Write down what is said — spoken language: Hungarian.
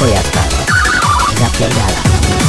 pues ya está. Ya.